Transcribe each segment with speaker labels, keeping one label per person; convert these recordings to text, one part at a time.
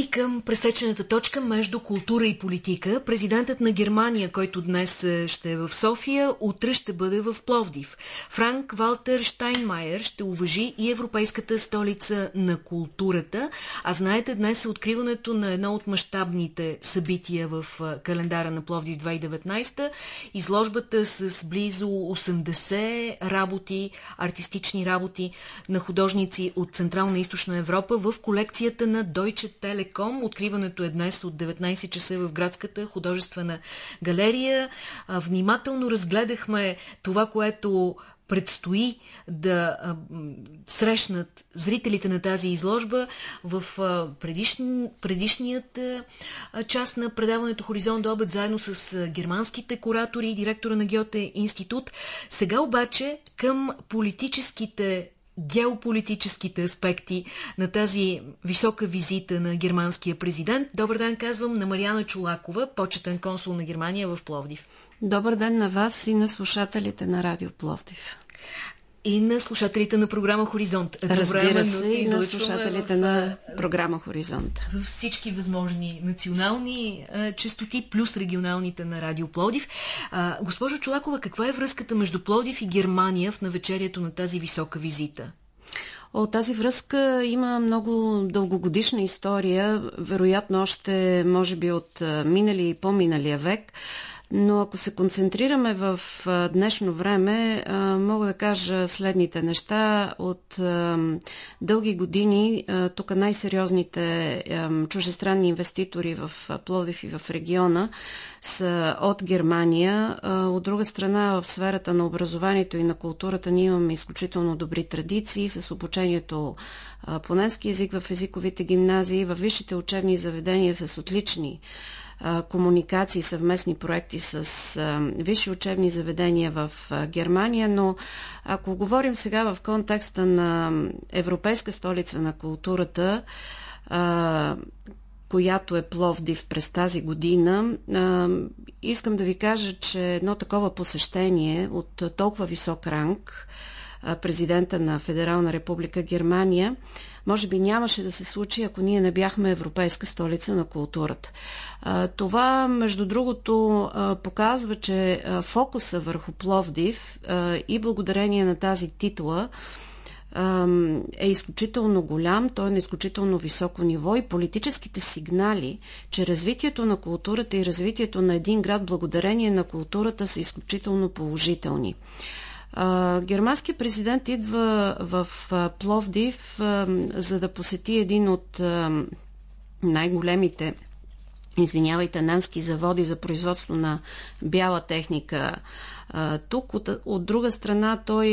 Speaker 1: И към пресечената точка между култура и политика, президентът на Германия, който днес е, ще е в София, утре ще бъде в Пловдив. Франк Валтер Штайнмайер ще уважи и Европейската столица на културата. А знаете, днес е откриването на едно от мащабните събития в календара на Пловдив 2019. Изложбата с близо 80 работи, артистични работи на художници от Централна и Източна Европа в колекцията на Deutsche Telekom Телеком. Откриването е днес от 19 часа в градската художествена галерия. Внимателно разгледахме това, което предстои да а, срещнат зрителите на тази изложба в а, предишни, предишният а, част на предаването Хоризонт до обед, заедно с а, германските куратори и директора на Гьоте институт. Сега обаче към политическите геополитическите аспекти на тази висока визита на германския президент. Добър ден, казвам на Мариана Чулакова, почетен консул на Германия в Пловдив.
Speaker 2: Добър ден на вас и на слушателите на Радио Пловдив
Speaker 1: и на слушателите на програма Хоризонт.
Speaker 2: Разбира се, и на слушателите в, на програма Хоризонт.
Speaker 1: Във всички възможни национални а, частоти, плюс регионалните на Радио Плодив. А, госпожо Чулакова, каква е връзката между Плодив и Германия в навечерието на тази висока визита?
Speaker 2: О, тази връзка има много дългогодишна история, вероятно още, може би, от минали и по-миналия век. Но ако се концентрираме в днешно време, мога да кажа следните неща. От дълги години тук най-сериозните чужестранни инвеститори в Пловдив и в региона са от Германия. От друга страна, в сферата на образованието и на културата ние имаме изключително добри традиции с обучението по немски язик в езиковите гимназии, в висшите учебни заведения с отлични комуникации, съвместни проекти с висши учебни заведения в Германия, но ако говорим сега в контекста на Европейска столица на културата, която е Пловдив през тази година. искам да ви кажа, че едно такова посещение от толкова висок ранг, президента на Федерална република Германия, може би нямаше да се случи, ако ние не бяхме Европейска столица на културата. Това, между другото, показва, че фокуса върху Пловдив и благодарение на тази титла е изключително голям, той е на изключително високо ниво и политическите сигнали, че развитието на културата и развитието на един град благодарение на културата са изключително положителни. А, германският президент идва в Пловдив, за да посети един от най-големите извинявайте, немски заводи за производство на бяла техника. Тук, от друга страна, той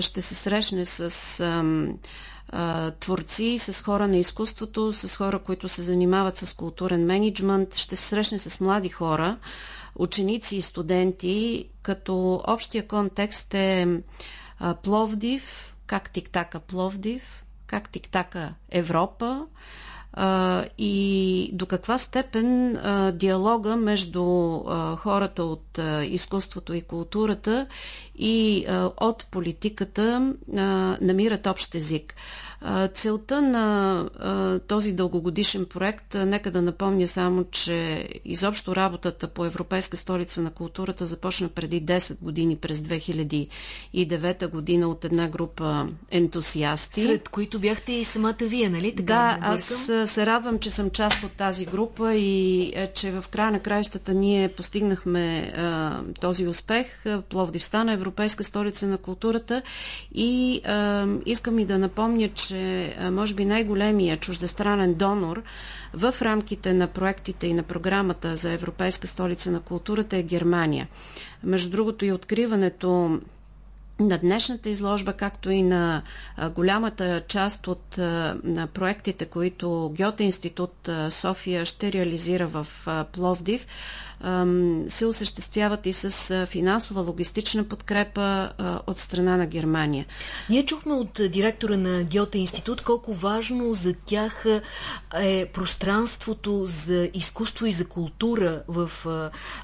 Speaker 2: ще се срещне с творци, с хора на изкуството, с хора, които се занимават с културен менеджмент, ще се срещне с млади хора, ученици и студенти, като общия контекст е Пловдив, как тиктака Пловдив, как тиктака Европа а, и до каква степен а, диалога между а, хората от а, изкуството и културата и а, от политиката а, намират общ език. Целта на този дългогодишен проект, нека да напомня само, че изобщо работата по Европейска столица на културата започна преди 10 години, през 2009 година от една група ентусиасти.
Speaker 1: Сред които бяхте и самата вие, нали?
Speaker 2: Така да, аз се радвам, че съм част от тази група и е, че в края на краищата ние постигнахме а, този успех. Пловдив стана Европейска столица на културата и а, искам и да напомня, че че може би най-големия чуждестранен донор в рамките на проектите и на програмата за Европейска столица на културата е Германия. Между другото и откриването на днешната изложба, както и на голямата част от на проектите, които Гьоте институт София ще реализира в Пловдив, се осъществяват и с финансова логистична подкрепа от страна на Германия.
Speaker 1: Ние чухме от директора на Гьоте институт колко важно за тях е пространството за изкуство и за култура в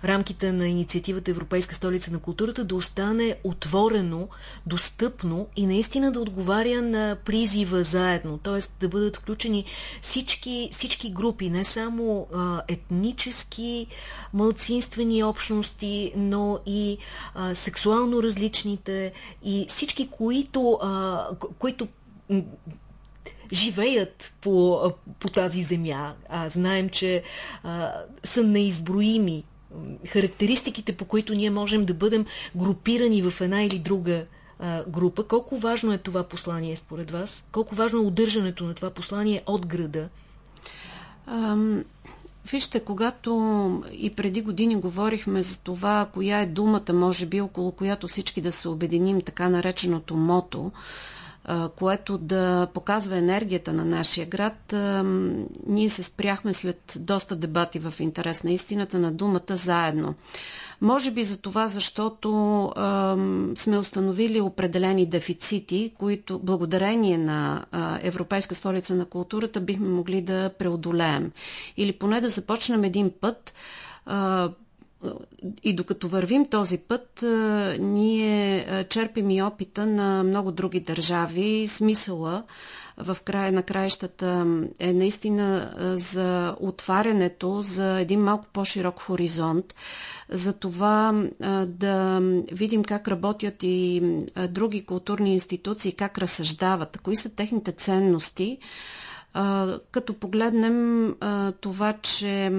Speaker 1: рамките на инициативата Европейска столица на културата да остане отворено достъпно и наистина да отговаря на призива заедно, т.е. да бъдат включени всички, всички групи, не само а, етнически, мълцинствени общности, но и а, сексуално различните и всички, които, а, които живеят по, по тази земя. А, знаем, че а, са неизброими характеристиките, по които ние можем да бъдем групирани в една или друга а, група. Колко важно е това послание според вас? Колко важно е удържането на това послание от града?
Speaker 2: Ам... Вижте, когато и преди години говорихме за това, коя е думата, може би, около която всички да се обединим, така нареченото мото, което да показва енергията на нашия град, ние се спряхме след доста дебати в интерес на истината на думата заедно. Може би за това, защото сме установили определени дефицити, които благодарение на Европейска столица на културата бихме могли да преодолеем. Или поне да започнем един път и докато вървим този път, ние черпим и опита на много други държави. Смисъла в края на краищата е наистина за отварянето, за един малко по-широк хоризонт, за това да видим как работят и други културни институции, как разсъждават, кои са техните ценности, като погледнем това, че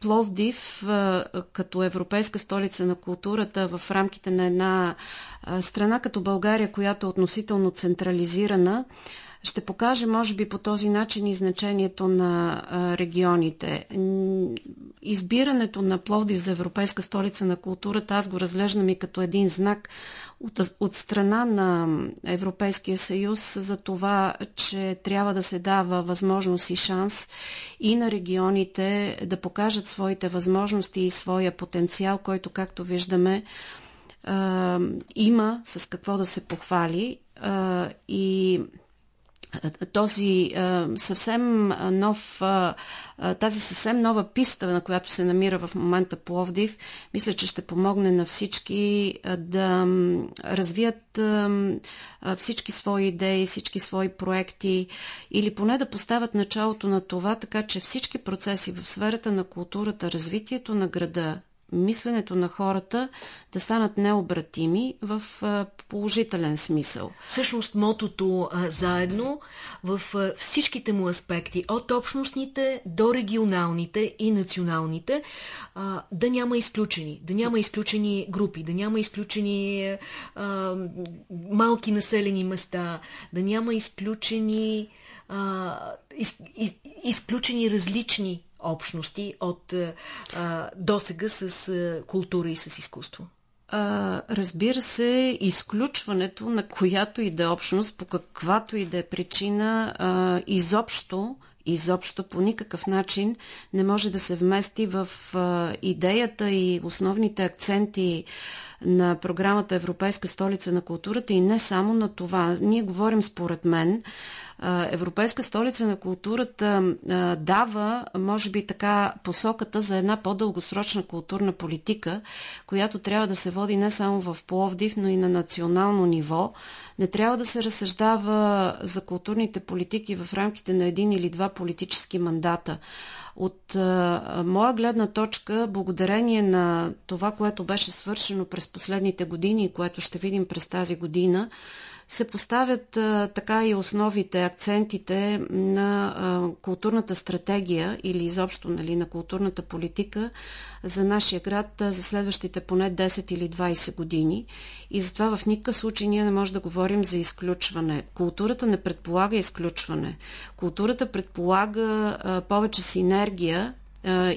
Speaker 2: Пловдив като европейска столица на културата в рамките на една страна като България, която е относително централизирана, ще покаже, може би, по този начин и значението на регионите. Избирането на Пловдив за Европейска столица на културата, аз го разглеждам и като един знак от, от страна на Европейския съюз за това, че трябва да се дава възможност и шанс и на регионите да покажат своите възможности и своя потенциал, който, както виждаме, има с какво да се похвали и този съвсем нов, тази съвсем нова писта, на която се намира в момента Пловдив, мисля, че ще помогне на всички да развият всички свои идеи, всички свои проекти или поне да поставят началото на това, така че всички процеси в сферата на културата, развитието на града, мисленето на хората да станат необратими в положителен смисъл.
Speaker 1: Всъщност мотото а, заедно в а, всичките му аспекти, от общностните до регионалните и националните, а, да няма изключени, да няма изключени групи, да няма изключени а, малки населени места, да няма изключени а, из, из, изключени различни общности от а, досега с а, култура и с изкуство?
Speaker 2: А, разбира се, изключването на която и да е общност, по каквато и да е причина, а, изобщо изобщо по никакъв начин не може да се вмести в а, идеята и основните акценти на програмата Европейска столица на културата и не само на това. Ние говорим според мен Европейска столица на културата дава, може би така, посоката за една по-дългосрочна културна политика, която трябва да се води не само в Пловдив, но и на национално ниво. Не трябва да се разсъждава за културните политики в рамките на един или два политически мандата. От а, моя гледна точка, благодарение на това, което беше свършено през последните години и което ще видим през тази година, се поставят а, така и основите, акцентите на а, културната стратегия или изобщо нали, на културната политика за нашия град а, за следващите поне 10 или 20 години. И затова в никакъв случай ние не можем да говорим за изключване. Културата не предполага изключване. Културата предполага а, повече синергия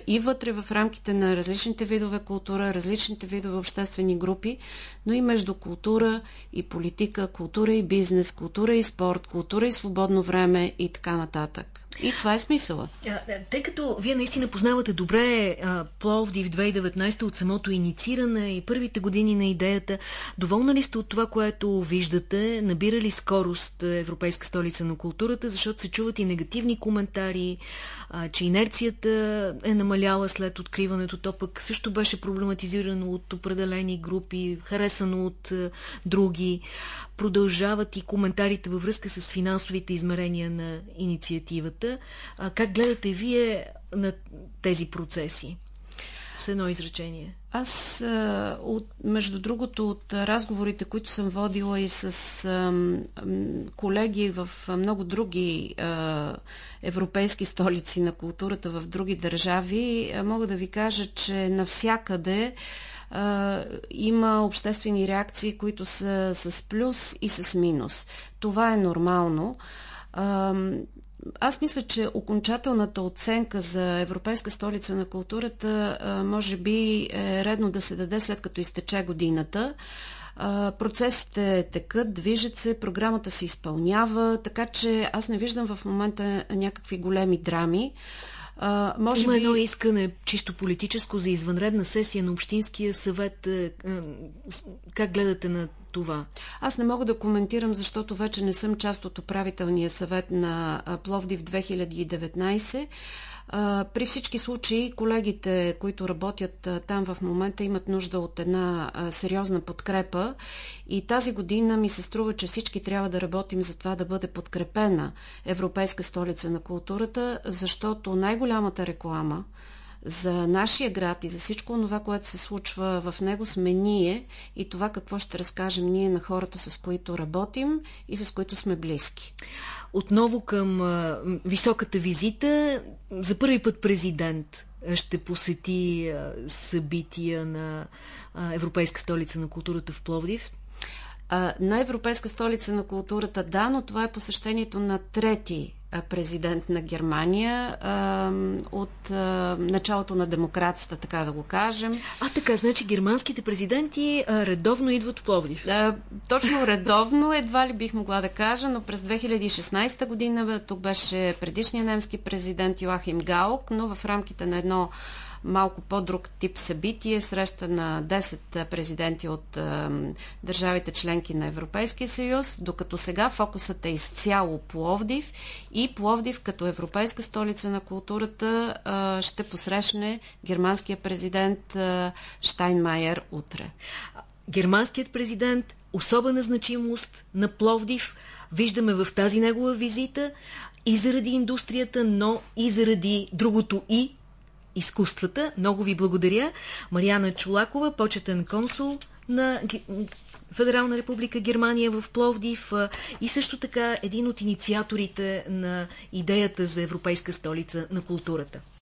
Speaker 2: и вътре в рамките на различните видове култура, различните видове обществени групи, но и между култура и политика, култура и бизнес, култура и спорт, култура и свободно време и така нататък. И това е смисъла.
Speaker 1: Тъй като вие наистина познавате добре Пловдив 2019 от самото иницииране и първите години на идеята, доволна ли сте от това, което виждате? Набира ли скорост Европейска столица на културата? Защото се чуват и негативни коментари, че инерцията е намаляла след откриването. То пък също беше проблематизирано от определени групи, харесано от други. Продължават и коментарите във връзка с финансовите измерения на инициативата. А, как гледате вие на тези процеси? С едно изречение.
Speaker 2: Аз, от, между другото, от разговорите, които съм водила и с а, колеги в много други а, европейски столици на културата в други държави, мога да ви кажа, че навсякъде а, има обществени реакции, които са с плюс и с минус. Това е нормално. Аз мисля, че окончателната оценка за Европейска столица на културата може би е редно да се даде след като изтече годината. Процесите текат, движат се, програмата се изпълнява, така че аз не виждам в момента някакви големи драми.
Speaker 1: А, може Има би... едно искане чисто политическо за извънредна сесия на Общинския съвет. Как гледате на това?
Speaker 2: Аз не мога да коментирам, защото вече не съм част от управителния съвет на Пловдив 2019. При всички случаи колегите, които работят там в момента, имат нужда от една сериозна подкрепа и тази година ми се струва, че всички трябва да работим за това да бъде подкрепена Европейска столица на културата, защото най-голямата реклама за нашия град и за всичко това, което се случва в него сме ние и това какво ще разкажем ние на хората, с които работим и с които сме близки.
Speaker 1: Отново към а, високата визита. За първи път президент ще посети а, събития на а, Европейска столица на културата в Пловдив.
Speaker 2: На Европейска столица на културата, да, но това е посещението на трети президент на Германия от началото на демокрацията, така да го кажем.
Speaker 1: А така, значи германските президенти редовно идват в Пловдив?
Speaker 2: Точно редовно, едва ли бих могла да кажа, но през 2016 година тук беше предишният немски президент Йоахим Гаук, но в рамките на едно малко по-друг тип събитие, среща на 10 президенти от държавите членки на Европейския съюз, докато сега фокусът е изцяло Пловдив и Пловдив като европейска столица на културата ще посрещне германския президент е, Штайнмайер утре.
Speaker 1: Германският президент особена значимост на Пловдив виждаме в тази негова визита и заради индустрията, но и заради другото и изкуствата. Много ви благодаря. Марияна Чулакова, почетен консул на Федерална република Германия в Пловдив и също така един от инициаторите на идеята за Европейска столица на културата.